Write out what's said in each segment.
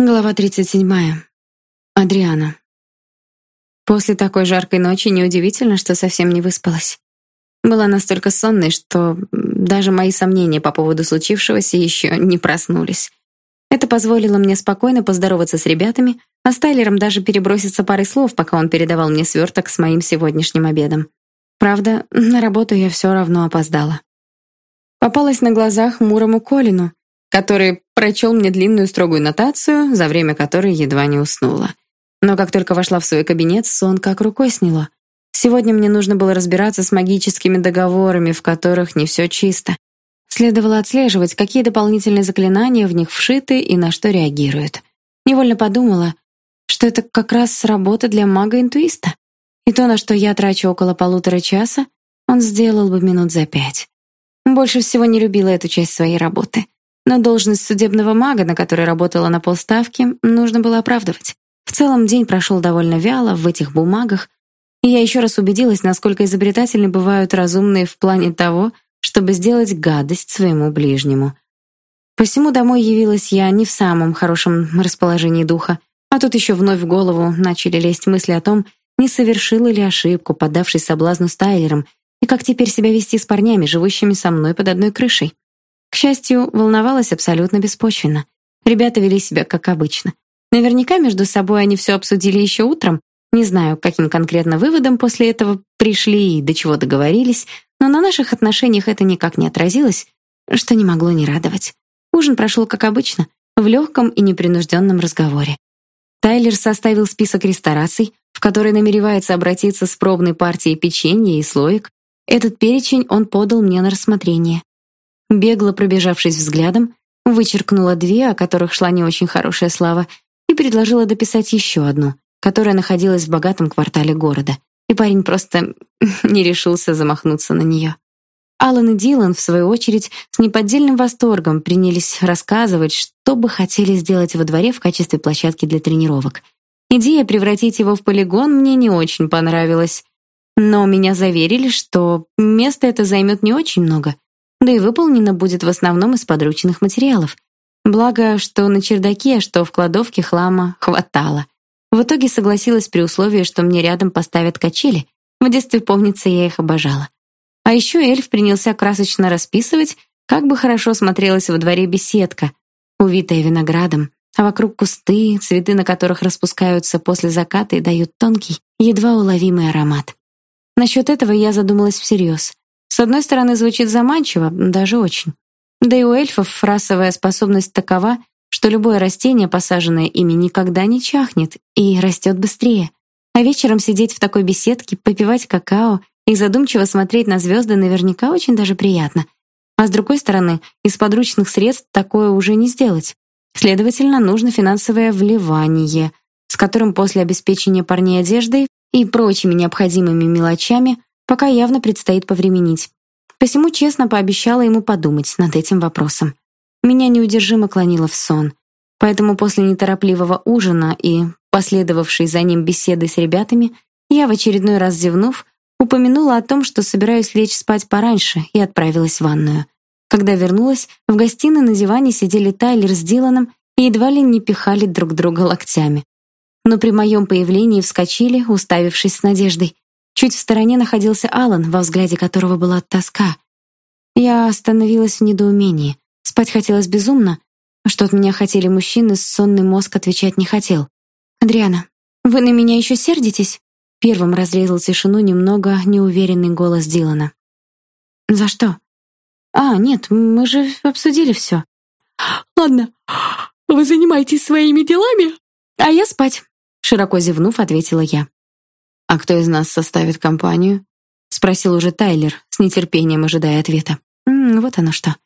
Глава 37. Адриана. После такой жаркой ночи неудивительно, что совсем не выспалась. Была настолько сонной, что даже мои сомнения по поводу случившегося еще не проснулись. Это позволило мне спокойно поздороваться с ребятами, а с Тайлером даже переброситься парой слов, пока он передавал мне сверток с моим сегодняшним обедом. Правда, на работу я все равно опоздала. Попалась на глазах мурому Колину, который прочел мне длинную строгую нотацию, за время которой едва не уснула. Но как только вошла в свой кабинет, сон как рукой сняло. Сегодня мне нужно было разбираться с магическими договорами, в которых не все чисто. Следовало отслеживать, какие дополнительные заклинания в них вшиты и на что реагируют. Невольно подумала, что это как раз работа для мага-интуиста. И то, на что я трачу около полутора часа, он сделал бы минут за пять. Больше всего не любила эту часть своей работы — но должность судебного мага, на которой работала на полставки, нужно было оправдывать. В целом день прошел довольно вяло в этих бумагах, и я еще раз убедилась, насколько изобретательны бывают разумные в плане того, чтобы сделать гадость своему ближнему. Посему домой явилась я не в самом хорошем расположении духа, а тут еще вновь в голову начали лезть мысли о том, не совершила ли ошибку, поддавшись соблазну с Тайлером, и как теперь себя вести с парнями, живущими со мной под одной крышей. К счастью, волновалась абсолютно беспочвенно. Ребята вели себя как обычно. Наверняка между собой они все обсудили еще утром. Не знаю, к каким конкретно выводам после этого пришли и до чего договорились, но на наших отношениях это никак не отразилось, что не могло не радовать. Ужин прошел как обычно, в легком и непринужденном разговоре. Тайлер составил список рестораций, в который намеревается обратиться с пробной партией печенья и слоек. Этот перечень он подал мне на рассмотрение. Бегло пробежавшись взглядом, вычеркнула две, о которых шла не очень хорошая слава, и предложила дописать еще одну, которая находилась в богатом квартале города. И парень просто не решился замахнуться на нее. Алан и Дилан, в свою очередь, с неподдельным восторгом принялись рассказывать, что бы хотели сделать во дворе в качестве площадки для тренировок. Идея превратить его в полигон мне не очень понравилась. Но меня заверили, что место это займет не очень много — да и выполнено будет в основном из подручных материалов. Благо, что на чердаке, что в кладовке хлама хватало. В итоге согласилась при условии, что мне рядом поставят качели. В детстве, помнится, я их обожала. А еще эльф принялся красочно расписывать, как бы хорошо смотрелась во дворе беседка, увитая виноградом, а вокруг кусты, цветы на которых распускаются после заката и дают тонкий, едва уловимый аромат. Насчет этого я задумалась всерьез. С одной стороны, звучит заманчиво, даже очень. Да и у эльфов расовая способность такова, что любое растение, посаженное ими, никогда не чахнет и растет быстрее. А вечером сидеть в такой беседке, попивать какао и задумчиво смотреть на звезды наверняка очень даже приятно. А с другой стороны, из подручных средств такое уже не сделать. Следовательно, нужно финансовое вливание, с которым после обеспечения парней одеждой и прочими необходимыми мелочами Пока явно предстоит повременить. Посему честно пообещала ему подумать над этим вопросом. Меня неудержимо клонило в сон. Поэтому после неторопливого ужина и последовавшей за ним беседы с ребятами, я в очередной раз зевнув, упомянула о том, что собираюсь лечь спать пораньше, и отправилась в ванную. Когда вернулась, в гостиной на диване сидели Тайлер с Диланом и едва ли не пихали друг друга локтями. Но при моем появлении вскочили, уставившись с надеждой. Чуть в стороне находился Алан, во взгляде которого была тоска. Я остановилась в недоумении. Спать хотелось безумно, а что от меня хотели мужчины, сонный мозг отвечать не хотел. «Адриана, вы на меня еще сердитесь?» Первым разрезал тишину немного неуверенный голос Дилана. «За что?» «А, нет, мы же обсудили все». «Ладно, вы занимаетесь своими делами, а я спать», широко зевнув, ответила я. «А кто из нас составит компанию?» — спросил уже Тайлер, с нетерпением ожидая ответа. «М -м, «Вот оно что.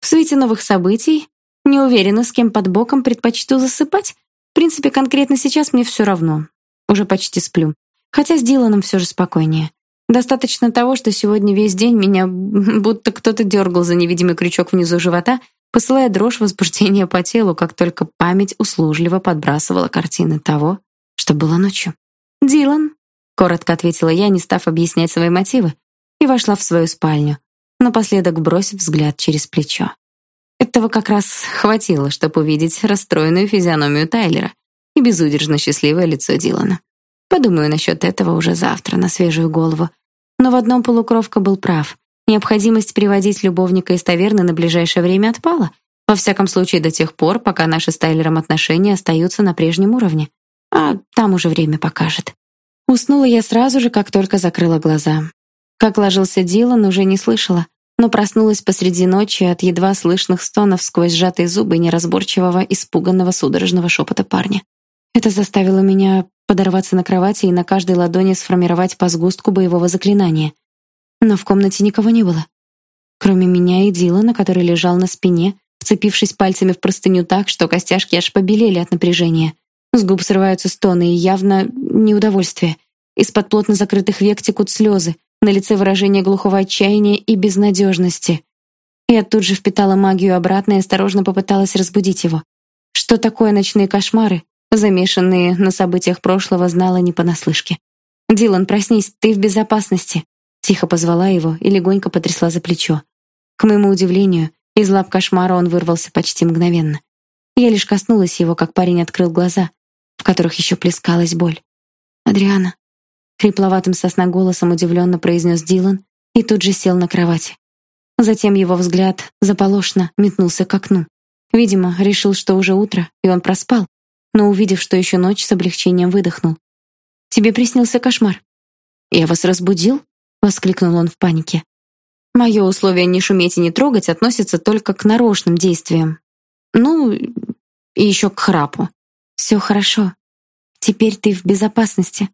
В свете новых событий не уверена, с кем под боком предпочту засыпать. В принципе, конкретно сейчас мне все равно. Уже почти сплю. Хотя с Диланом все же спокойнее. Достаточно того, что сегодня весь день меня будто кто-то дергал за невидимый крючок внизу живота, посылая дрожь возбуждения по телу, как только память услужливо подбрасывала картины того, что было ночью. «Дилан, Коротко ответила я, не став объяснять свои мотивы, и вошла в свою спальню, напоследок бросив взгляд через плечо. Это Этого как раз хватило, чтобы увидеть расстроенную физиономию Тайлера и безудержно счастливое лицо Дилана. Подумаю насчет этого уже завтра, на свежую голову. Но в одном полукровка был прав. Необходимость приводить любовника из таверны на ближайшее время отпала. Во всяком случае, до тех пор, пока наши с Тайлером отношения остаются на прежнем уровне. А там уже время покажет. Уснула я сразу же, как только закрыла глаза. Как ложился Дилан, уже не слышала, но проснулась посреди ночи от едва слышных стонов сквозь сжатые зубы неразборчивого, испуганного судорожного шепота парня. Это заставило меня подорваться на кровати и на каждой ладони сформировать по сгустку боевого заклинания. Но в комнате никого не было. Кроме меня и Дилана, который лежал на спине, вцепившись пальцами в простыню так, что костяшки аж побелели от напряжения. С губ срываются стоны и явно неудовольствие. Из-под плотно закрытых век текут слезы, на лице выражение глухого отчаяния и безнадежности. Я тут же впитала магию обратно и осторожно попыталась разбудить его. Что такое ночные кошмары, замешанные на событиях прошлого, знала не понаслышке. «Дилан, проснись, ты в безопасности!» Тихо позвала его и легонько потрясла за плечо. К моему удивлению, из лап кошмара он вырвался почти мгновенно. Я лишь коснулась его, как парень открыл глаза, в которых еще плескалась боль. «Адриана», — хрипловатым голосом удивленно произнес Дилан и тут же сел на кровати. Затем его взгляд заполошно метнулся к окну. Видимо, решил, что уже утро, и он проспал, но, увидев, что еще ночь, с облегчением выдохнул. «Тебе приснился кошмар?» «Я вас разбудил?» — воскликнул он в панике. «Мое условие не шуметь и не трогать относится только к нарочным действиям. Ну, и еще к храпу. Все хорошо. Теперь ты в безопасности.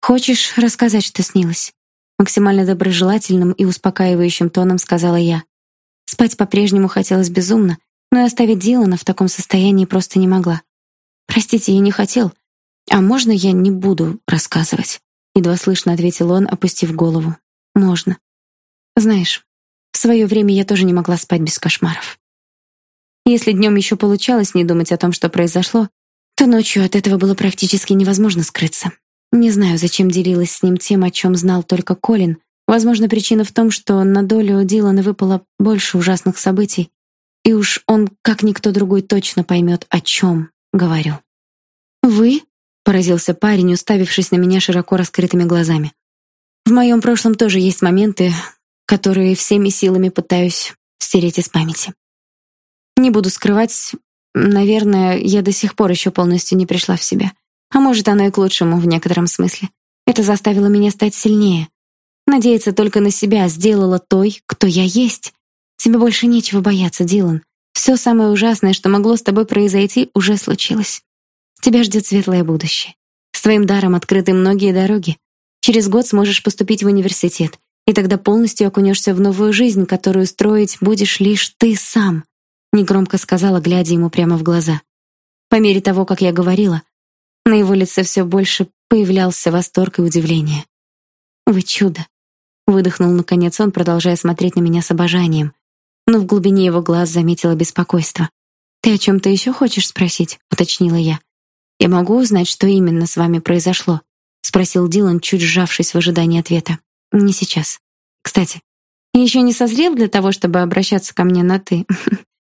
Хочешь рассказать, что снилось?» Максимально доброжелательным и успокаивающим тоном сказала я. Спать по-прежнему хотелось безумно, но и оставить Дилана в таком состоянии просто не могла. Простите, я не хотел. А можно я не буду рассказывать? едва слышно ответил он, опустив голову. Можно. Знаешь, в свое время я тоже не могла спать без кошмаров. Если днем еще получалось не думать о том, что произошло, то ночью от этого было практически невозможно скрыться. Не знаю, зачем делилась с ним тем, о чем знал только Колин. Возможно, причина в том, что на долю Дилана выпало больше ужасных событий, и уж он, как никто другой, точно поймет, о чем говорю. «Вы?» — поразился парень, уставившись на меня широко раскрытыми глазами. «В моем прошлом тоже есть моменты, которые всеми силами пытаюсь стереть из памяти. Не буду скрывать, наверное, я до сих пор еще полностью не пришла в себя. А может, оно и к лучшему в некотором смысле. Это заставило меня стать сильнее. Надеяться только на себя сделала той, кто я есть. Тебе больше нечего бояться, Дилан. Все самое ужасное, что могло с тобой произойти, уже случилось. Тебя ждет светлое будущее. С твоим даром открыты многие дороги. Через год сможешь поступить в университет, и тогда полностью окунешься в новую жизнь, которую строить будешь лишь ты сам, негромко сказала, глядя ему прямо в глаза. По мере того, как я говорила, на его лице все больше появлялся восторг и удивление. Вы чудо, выдохнул наконец он, продолжая смотреть на меня с обожанием. Но в глубине его глаз заметила беспокойство. Ты о чем то еще хочешь спросить? уточнила я. Я могу узнать, что именно с вами произошло? спросил Дилан, чуть сжавшись в ожидании ответа. Не сейчас. Кстати, еще не созрел для того, чтобы обращаться ко мне на ты.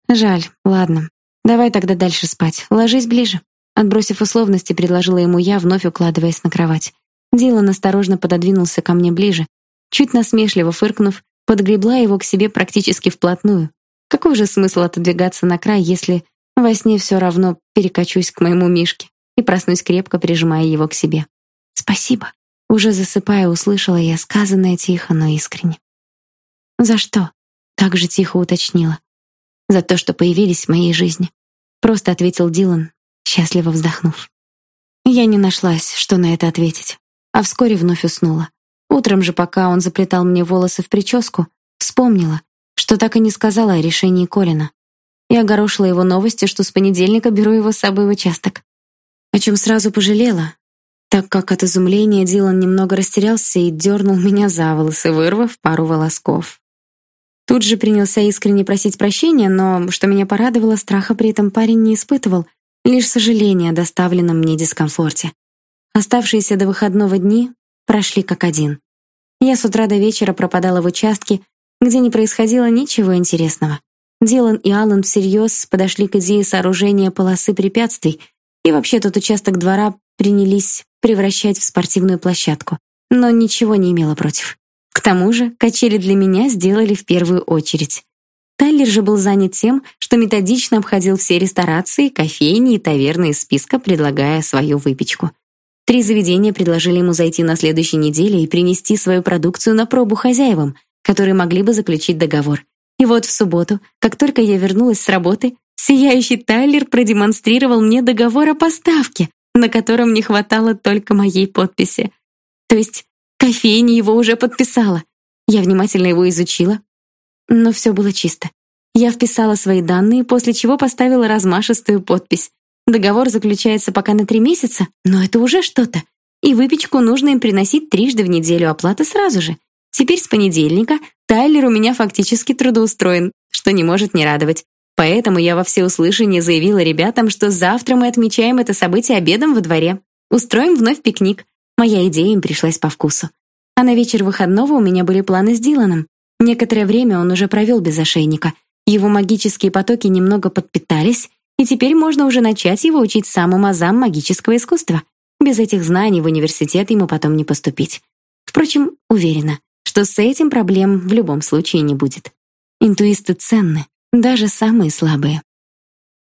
Жаль. Ладно. Давай тогда дальше спать. Ложись ближе. Отбросив условности, предложила ему я, вновь укладываясь на кровать. Дилан осторожно пододвинулся ко мне ближе, чуть насмешливо фыркнув, подгребла его к себе практически вплотную. Какой же смысл отодвигаться на край, если во сне все равно перекачусь к моему Мишке и проснусь крепко, прижимая его к себе. Спасибо. Уже засыпая, услышала я сказанное тихо, но искренне. За что? Так же тихо уточнила. За то, что появились в моей жизни. Просто ответил Дилан, счастливо вздохнув. Я не нашлась, что на это ответить, а вскоре вновь уснула. Утром же, пока он заплетал мне волосы в прическу, вспомнила, что так и не сказала о решении Колина и огорошила его новостью, что с понедельника беру его с собой в участок. О чем сразу пожалела, так как от изумления Дилан немного растерялся и дернул меня за волосы, вырвав пару волосков. Тут же принялся искренне просить прощения, но, что меня порадовало, страха при этом парень не испытывал, лишь сожаление о доставленном мне дискомфорте. Оставшиеся до выходного дни прошли как один. Я с утра до вечера пропадала в участке, где не происходило ничего интересного. Дилан и Аллан всерьез подошли к идее сооружения полосы препятствий, и вообще тот участок двора принялись превращать в спортивную площадку, но ничего не имела против. К тому же качели для меня сделали в первую очередь. Тайлер же был занят тем, что методично обходил все ресторации, кофейни и таверны из списка, предлагая свою выпечку. Три заведения предложили ему зайти на следующей неделе и принести свою продукцию на пробу хозяевам, которые могли бы заключить договор. И вот в субботу, как только я вернулась с работы, сияющий Тайлер продемонстрировал мне договор о поставке, на котором не хватало только моей подписи. То есть кофейня его уже подписала. Я внимательно его изучила, но все было чисто. Я вписала свои данные, после чего поставила размашистую подпись. Договор заключается пока на три месяца, но это уже что-то. И выпечку нужно им приносить трижды в неделю, оплата сразу же. Теперь с понедельника Тайлер у меня фактически трудоустроен, что не может не радовать. Поэтому я во всеуслышание заявила ребятам, что завтра мы отмечаем это событие обедом во дворе. Устроим вновь пикник. Моя идея им пришлась по вкусу. А на вечер выходного у меня были планы с Диланом. Некоторое время он уже провел без ошейника. Его магические потоки немного подпитались, и теперь можно уже начать его учить самым азам магического искусства. Без этих знаний в университет ему потом не поступить. Впрочем, уверена, что с этим проблем в любом случае не будет. Интуисты ценны, даже самые слабые.